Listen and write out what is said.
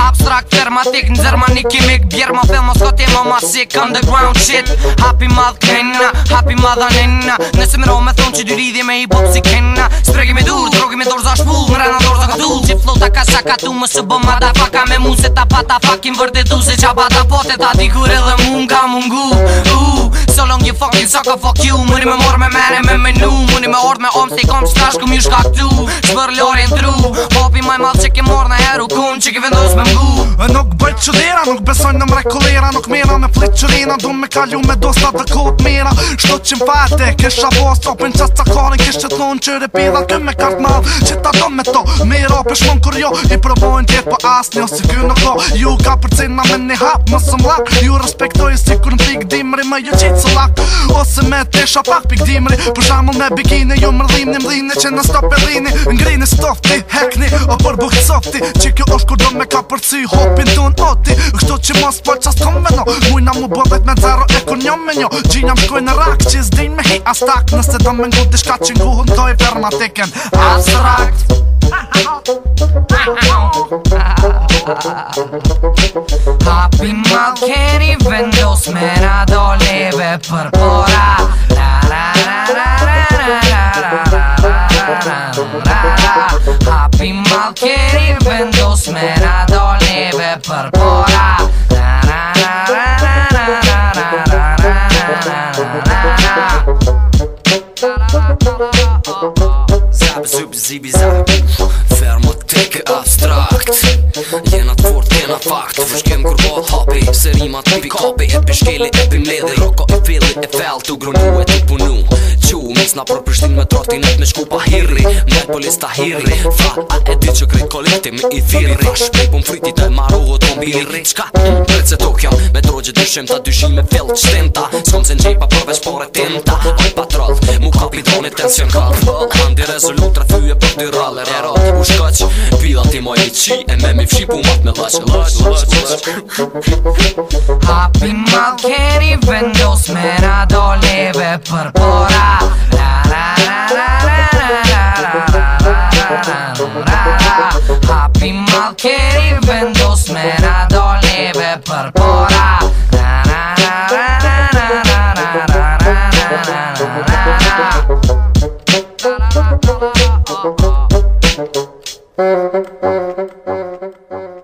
Abstrakt termatik në zërmani kimik Bjerë ma fel mos kote ma masik Underground shit Hapi madh kena Hapi madha nena Nëse më rohë me thonë që dy lidhje me hip-hop si kena Spregi me dur, drogi me dorza shpull Në rana dorza ka Qip flow flota ka shaka tu më së bëm Mada me mu se ta pata fakin vërde tu, Se qa bada pote ta di kur edhe mu ka mungu uh, So long you fucking suck fuck you Mëri me mor me mene me menu Me ord, me om, si kom që tashkëm Ju shka këtu Shpër lorin tru ndru Hopi maj madhë që njeru kun që ki vendos me mgu Nuk bëjt qëdera, nuk besojnë në mrej kolera Nuk mera me flit qërina, du me kalju me dosta dhe kot mera Shto që më fajte, kësha bos, topin qas të karin Kështë të thonë që me kartë mal Që ta do me to, me për shmon kur jo I provojnë tjetë për po asni një, si gjë në ko Ju ka për cina me një hap, më së mlak Ju respektoj si kur në pik dimri me ju qitë së lak Ose me të shapak pik dimri Për shamull me bikini, ju më mdhini që në o që kjo është kërdo me ka përci Hopin ton oti, kështo që mos për qas të më veno Mujna mu bëdhet me zero e kur njëm me njo Gjin jam në rak që zdin me hi as tak Nëse të më ngu dishka që nguhën të i verma teken As rak Hapi mal vendos me rado leve për pora Ra ra ra ra ra ra ra ra Merat olive për pora Na na na na na na na na na na na na na të abstrakt Jenat fort, jenat fakt Shkem kur bët hapi Se rimat e pikape E pishkeli, e pimlede Roko e filli, e feltu Grunui e tipu nu Na për përshtin me trotinet me shku pa hirri Me polis ta hirri Fa, a e di që krejt kolekti me i thirri Ra shpej pun friti të e maru o të mbirri Qka, përët se Tokjo Me drogje dyshim të dyshim me fjell qtenta S'kom se njëj pa përveç pore tinta Oj patrol, mu ka pidoni tension kall Andi rezolut të fyje për dy rale Ero, u shkoq, pila ti moj i qi E me mi fshi pumat me lash, lash, lash, lash Happy Malkeri vendos me radoleve për për Happy mal che rivendos me la do leve per pora Thank you.